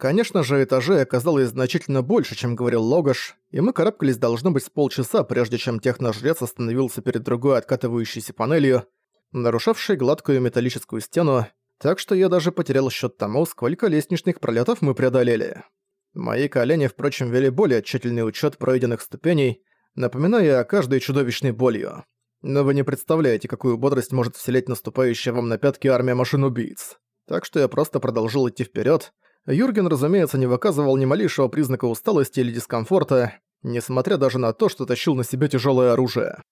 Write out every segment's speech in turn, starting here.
Конечно же, этажей оказалось значительно больше, чем говорил Логаш, и мы карабкались должно быть с полчаса, прежде чем техножрец остановился перед другой откатывающейся панелью, нарушавшей гладкую металлическую стену, так что я даже потерял счет тому, сколько лестничных пролетов мы преодолели. Мои колени, впрочем, вели более тщательный учет пройденных ступеней, напоминая о каждой чудовищной болью. Но вы не представляете, какую бодрость может вселять наступающая вам на пятки армия машин-убийц. Так что я просто продолжил идти вперед. Юрген, разумеется, не выказывал ни малейшего признака усталости или дискомфорта, несмотря даже на то, что тащил на себе тяжелое оружие.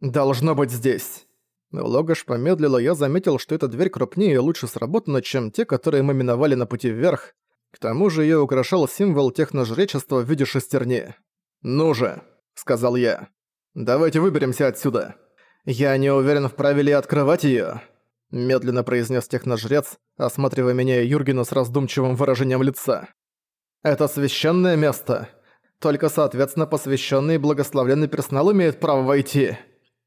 «Должно быть здесь!» Логаш помедлила, я заметил, что эта дверь крупнее и лучше сработана, чем те, которые мы миновали на пути вверх. К тому же её украшал символ техножречества в виде шестерни. «Ну же!» — сказал я. «Давайте выберемся отсюда». «Я не уверен, вправе ли открывать её», — медленно произнес техножрец, осматривая меня и Юргена с раздумчивым выражением лица. «Это священное место. Только, соответственно, посвященный и благословленный персонал имеет право войти.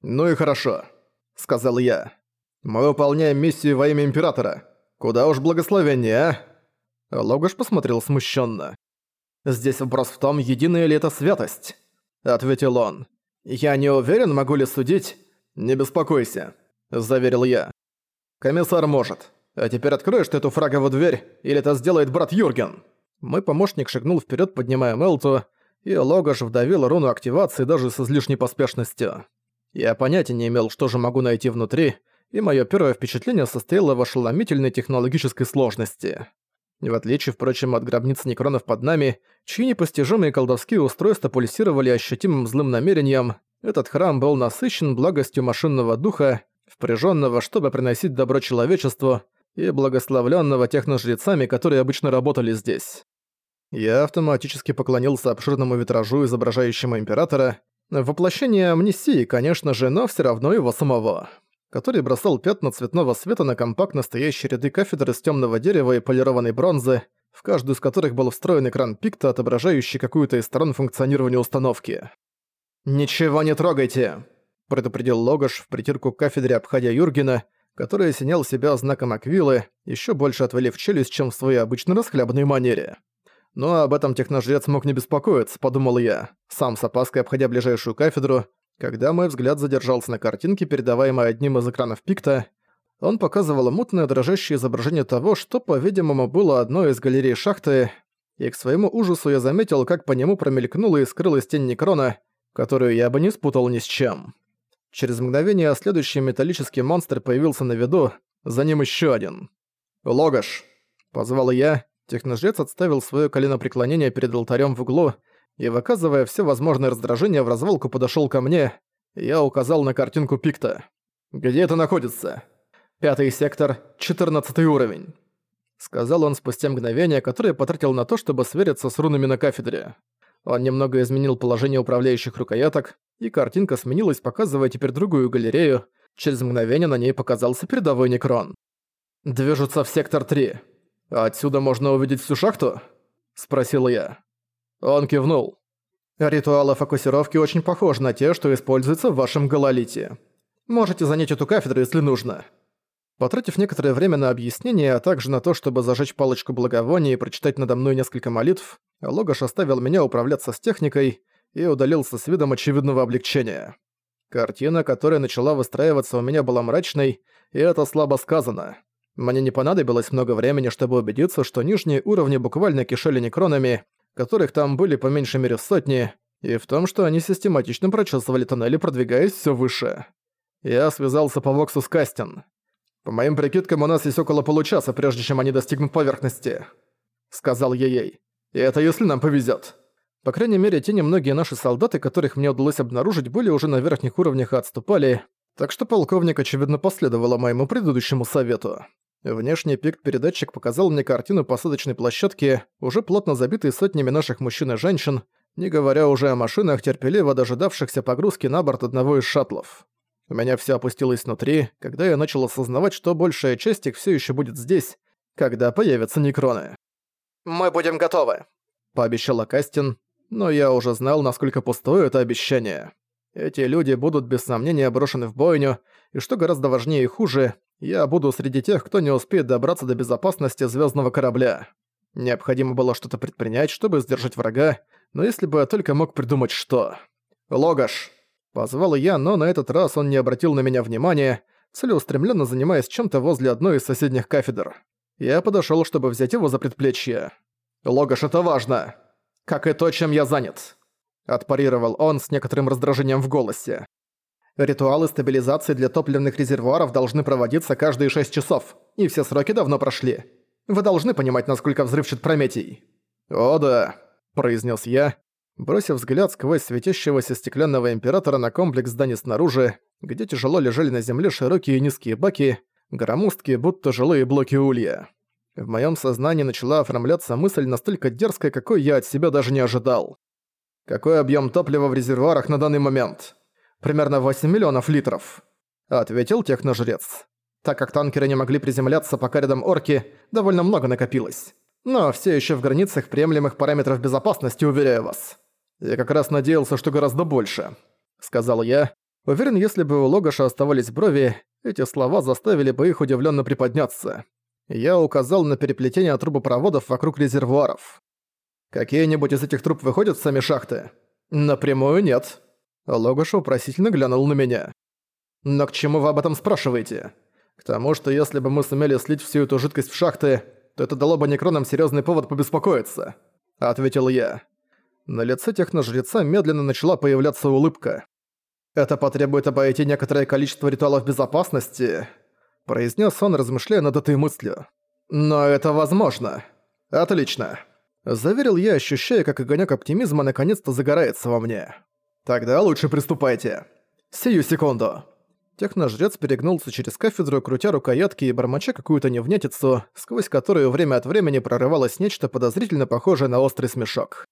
Ну и хорошо», — сказал я. «Мы выполняем миссию во имя Императора. Куда уж благословение, а?» Логаш посмотрел смущенно. «Здесь вопрос в том, единая ли это святость?» — ответил он. «Я не уверен, могу ли судить...» «Не беспокойся», — заверил я. «Комиссар может. А теперь откроешь ты эту фраговую дверь, или это сделает брат Юрген?» Мой помощник шагнул вперед, поднимая Мелту, и Логаш вдавил руну активации даже с излишней поспешностью. Я понятия не имел, что же могу найти внутри, и мое первое впечатление состояло в ошеломительной технологической сложности. В отличие, впрочем, от гробниц некронов под нами, чьи непостижимые колдовские устройства пульсировали ощутимым злым намерением, этот храм был насыщен благостью машинного духа, впряженного, чтобы приносить добро человечеству, и благословленного техножрецами, которые обычно работали здесь. Я автоматически поклонился обширному витражу, изображающему императора, воплощение амнисии, конечно же, но все равно его самого который бросал пятна цветного света на компактно стоящие ряды кафедр из темного дерева и полированной бронзы, в каждую из которых был встроен экран пикта, отображающий какую-то из сторон функционирования установки. «Ничего не трогайте!» – предупредил Логаш в притирку к кафедре, обходя Юргена, который осенял себя знаком Аквилы, еще больше отвалив челюсть, чем в своей обычной расхлябанной манере. Но об этом техножрец мог не беспокоиться, подумал я, сам с опаской обходя ближайшую кафедру, когда мой взгляд задержался на картинке, передаваемой одним из экранов пикта, он показывал мутное дрожащее изображение того, что, по-видимому, было одной из галерей шахты, и к своему ужасу я заметил, как по нему промелькнула и скрылась тень Некрона, которую я бы не спутал ни с чем. Через мгновение следующий металлический монстр появился на виду, за ним еще один. «Логаш!» — позвал я, техножрец отставил свое коленопреклонение перед алтарем в углу и, выказывая все возможное раздражение, в развалку подошел ко мне. Я указал на картинку Пикта. «Где это находится?» «Пятый сектор, четырнадцатый уровень», — сказал он спустя мгновение, которое потратил на то, чтобы свериться с рунами на кафедре. Он немного изменил положение управляющих рукояток, и картинка сменилась, показывая теперь другую галерею. Через мгновение на ней показался передовой некрон. «Движутся в сектор 3. Отсюда можно увидеть всю шахту?» — спросил я. Он кивнул. Ритуалы фокусировки очень похожи на те, что используются в вашем гололите. Можете занять эту кафедру, если нужно. Потратив некоторое время на объяснение, а также на то, чтобы зажечь палочку благовония и прочитать надо мной несколько молитв, Логаш оставил меня управляться с техникой и удалился с видом очевидного облегчения. Картина, которая начала выстраиваться у меня была мрачной, и это слабо сказано. Мне не понадобилось много времени, чтобы убедиться, что нижние уровни буквально кишели некронами, которых там были по меньшей мере сотни, и в том, что они систематично прочесывали тоннели, продвигаясь все выше. Я связался по Воксу с Кастин. По моим прикидкам, у нас есть около получаса, прежде чем они достигнут поверхности. Сказал я ей. И это если нам повезет. По крайней мере, те немногие наши солдаты, которых мне удалось обнаружить, были уже на верхних уровнях и отступали, так что полковник, очевидно, последовала моему предыдущему совету. Внешний пикт-передатчик показал мне картину посадочной площадки, уже плотно забитой сотнями наших мужчин и женщин, не говоря уже о машинах, терпеливо дожидавшихся погрузки на борт одного из шаттлов. У меня все опустилось внутри, когда я начал осознавать, что большая часть их все еще будет здесь, когда появятся некроны. «Мы будем готовы», — пообещала Кастин, но я уже знал, насколько пустое это обещание. Эти люди будут без сомнения брошены в бойню, и что гораздо важнее и хуже, я буду среди тех, кто не успеет добраться до безопасности звездного корабля. Необходимо было что-то предпринять, чтобы сдержать врага, но если бы я только мог придумать что. «Логаш!» Позвал я, но на этот раз он не обратил на меня внимания, целеустремленно занимаясь чем-то возле одной из соседних кафедр. Я подошел, чтобы взять его за предплечье. «Логаш, это важно! Как и то, чем я занят!» Отпарировал он с некоторым раздражением в голосе. Ритуалы стабилизации для топливных резервуаров должны проводиться каждые 6 часов, и все сроки давно прошли. Вы должны понимать, насколько взрывчат Прометий. «О да», — произнес я, бросив взгляд сквозь светящегося стеклянного императора на комплекс зданий снаружи, где тяжело лежали на земле широкие и низкие баки, громоздкие, будто жилые блоки улья. В моем сознании начала оформляться мысль настолько дерзкая, какой я от себя даже не ожидал. Какой объем топлива в резервуарах на данный момент? примерно 8 миллионов литров», — ответил техножрец. Так как танкеры не могли приземляться, пока рядом орки, довольно много накопилось. Но все еще в границах приемлемых параметров безопасности, уверяю вас. Я как раз надеялся, что гораздо больше, сказал я. Уверен, если бы у Логаша оставались брови, эти слова заставили бы их удивленно приподняться. Я указал на переплетение трубопроводов вокруг резервуаров. Какие-нибудь из этих труб выходят в сами шахты? Напрямую нет. Логош вопросительно глянул на меня. «Но к чему вы об этом спрашиваете? К тому, что если бы мы сумели слить всю эту жидкость в шахты, то это дало бы некронам серьезный повод побеспокоиться», — ответил я. На лице техножреца медленно начала появляться улыбка. «Это потребует обойти некоторое количество ритуалов безопасности», — произнес он, размышляя над этой мыслью. «Но это возможно. Отлично», — заверил я, ощущая, как огонек оптимизма наконец-то загорается во мне. «Тогда лучше приступайте. Сию секунду». Техножрец перегнулся через кафедру, крутя рукоятки и бормоча какую-то невнятицу, сквозь которую время от времени прорывалось нечто подозрительно похожее на острый смешок.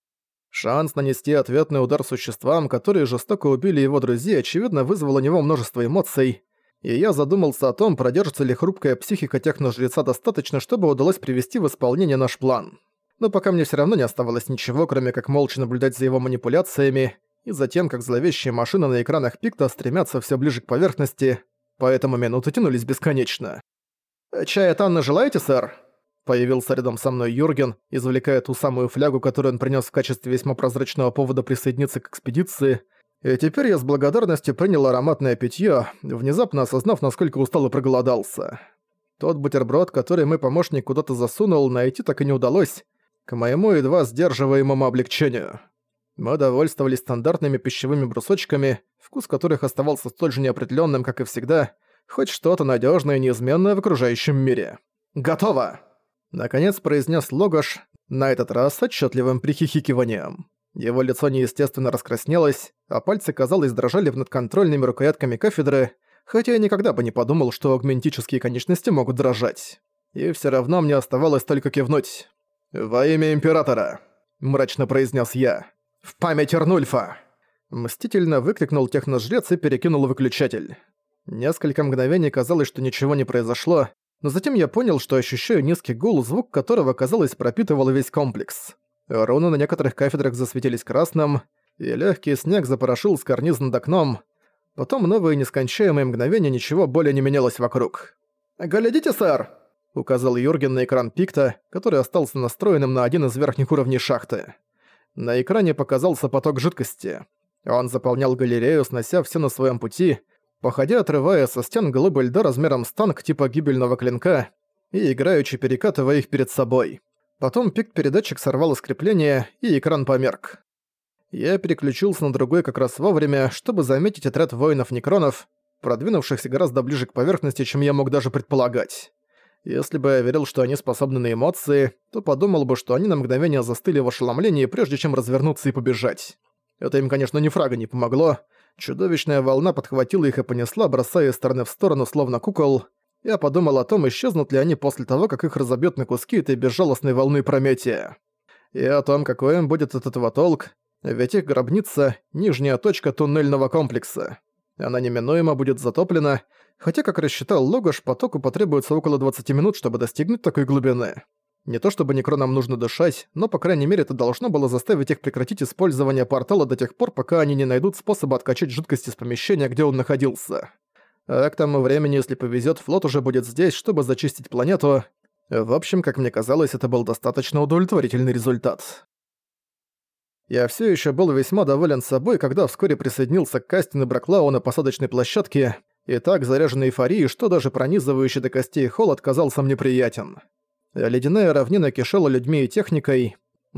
Шанс нанести ответный удар существам, которые жестоко убили его друзей, очевидно вызвал у него множество эмоций, и я задумался о том, продержится ли хрупкая психика техножреца достаточно, чтобы удалось привести в исполнение наш план. Но пока мне все равно не оставалось ничего, кроме как молча наблюдать за его манипуляциями, и затем, как зловещие машины на экранах Пикта стремятся все ближе к поверхности, поэтому минуты тянулись бесконечно. «Чая Танна желаете, сэр?» Появился рядом со мной Юрген, извлекая ту самую флягу, которую он принес в качестве весьма прозрачного повода присоединиться к экспедиции, и теперь я с благодарностью принял ароматное питье, внезапно осознав, насколько устал и проголодался. Тот бутерброд, который мой помощник куда-то засунул, найти так и не удалось, к моему едва сдерживаемому облегчению. Мы довольствовались стандартными пищевыми брусочками, вкус которых оставался столь же неопределенным, как и всегда, хоть что-то надежное и неизменное в окружающем мире. «Готово!» Наконец произнес Логош, на этот раз отчетливым прихихикиванием. Его лицо неестественно раскраснелось, а пальцы, казалось, дрожали над контрольными рукоятками кафедры, хотя я никогда бы не подумал, что агментические конечности могут дрожать. И все равно мне оставалось только кивнуть. «Во имя Императора», — мрачно произнес я. «В память Эрнульфа!» Мстительно выкрикнул техножрец и перекинул выключатель. Несколько мгновений казалось, что ничего не произошло, но затем я понял, что ощущаю низкий гул, звук которого, казалось, пропитывал весь комплекс. Руны на некоторых кафедрах засветились красным, и легкий снег запорошил с карниз над окном. Потом новые нескончаемые мгновения ничего более не менялось вокруг. «Глядите, сэр!» — указал Юрген на экран пикта, который остался настроенным на один из верхних уровней шахты. На экране показался поток жидкости. Он заполнял галерею, снося все на своем пути, походя отрывая со стен глыбы льда размером с танк типа гибельного клинка и играючи перекатывая их перед собой. Потом пик-передатчик сорвал скрепление, и экран померк. Я переключился на другой как раз вовремя, чтобы заметить отряд воинов-некронов, продвинувшихся гораздо ближе к поверхности, чем я мог даже предполагать. Если бы я верил, что они способны на эмоции, то подумал бы, что они на мгновение застыли в ошеломлении, прежде чем развернуться и побежать. Это им, конечно, ни фрага не помогло. Чудовищная волна подхватила их и понесла, бросая из стороны в сторону, словно кукол. Я подумал о том, исчезнут ли они после того, как их разобьют на куски этой безжалостной волны Прометия. И о том, какой им будет от этого толк, ведь их гробница — нижняя точка туннельного комплекса. Она неминуемо будет затоплена, хотя, как рассчитал Логош, потоку потребуется около 20 минут, чтобы достигнуть такой глубины. Не то чтобы некронам нужно дышать, но, по крайней мере, это должно было заставить их прекратить использование портала до тех пор, пока они не найдут способа откачать жидкость из помещения, где он находился. А к тому времени, если повезет, флот уже будет здесь, чтобы зачистить планету, В общем, как мне казалось, это был достаточно удовлетворительный результат. Я все еще был весьма доволен собой, когда вскоре присоединился к Кастин и Браклау на посадочной площадке, и так заряженный эйфорией, что даже пронизывающий до костей холод казался мне приятен. Ледяная равнина кишела людьми и техникой,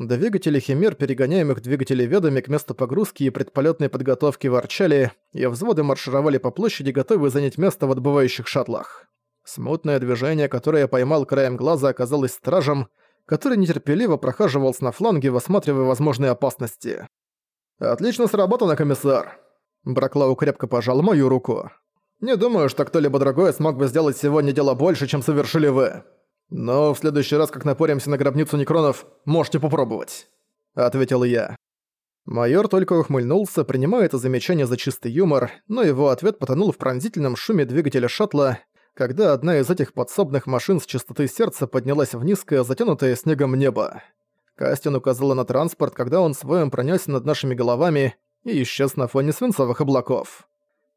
двигатели химер, перегоняемых двигателей ведами к месту погрузки и предполетной подготовки ворчали, и взводы маршировали по площади, готовые занять место в отбывающих шаттлах. Смутное движение, которое я поймал краем глаза, оказалось стражем, который нетерпеливо прохаживался на фланге, высматривая возможные опасности. «Отлично сработано, комиссар!» Браклау крепко пожал мою руку. «Не думаю, что кто-либо другой смог бы сделать сегодня дело больше, чем совершили вы. Но в следующий раз, как напоримся на гробницу некронов, можете попробовать», — ответил я. Майор только ухмыльнулся, принимая это замечание за чистый юмор, но его ответ потонул в пронзительном шуме двигателя шаттла, когда одна из этих подсобных машин с частоты сердца поднялась в низкое, затянутое снегом небо. Кастин указала на транспорт, когда он своим пронёсся над нашими головами и исчез на фоне свинцовых облаков.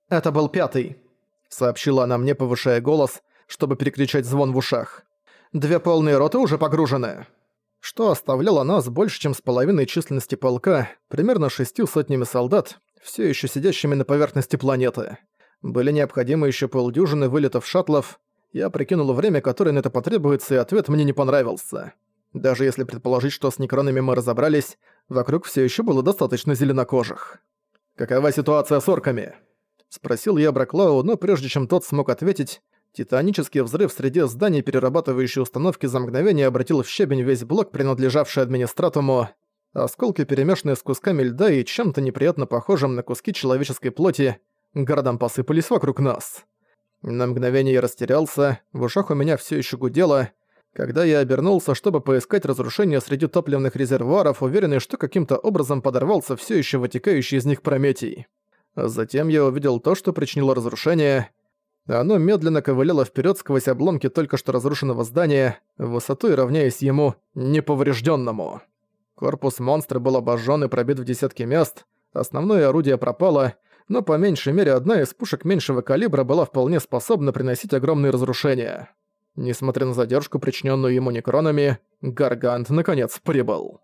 «Это был пятый», — сообщила она мне, повышая голос, чтобы перекричать звон в ушах. «Две полные роты уже погружены» что оставляло нас больше, чем с половиной численности полка, примерно шестью сотнями солдат, все еще сидящими на поверхности планеты. Были необходимы еще полдюжины вылетов шаттлов. Я прикинул время, которое на это потребуется, и ответ мне не понравился. Даже если предположить, что с некронами мы разобрались, вокруг все еще было достаточно зеленокожих. «Какова ситуация с орками?» Спросил я Браклау, но прежде чем тот смог ответить, титанический взрыв среди зданий перерабатывающей установки за мгновение обратил в щебень весь блок, принадлежавший администратуму. Осколки, перемешанные с кусками льда и чем-то неприятно похожим на куски человеческой плоти, городам посыпались вокруг нас. На мгновение я растерялся, в ушах у меня все еще гудело. Когда я обернулся, чтобы поискать разрушения среди топливных резервуаров, уверенный, что каким-то образом подорвался все еще вытекающий из них Прометий. Затем я увидел то, что причинило разрушение. Оно медленно ковыляло вперед сквозь обломки только что разрушенного здания, высотой равняясь ему неповрежденному. Корпус монстра был обожжен и пробит в десятки мест, основное орудие пропало, но по меньшей мере одна из пушек меньшего калибра была вполне способна приносить огромные разрушения. Несмотря на задержку, причиненную ему некронами, Гаргант наконец прибыл.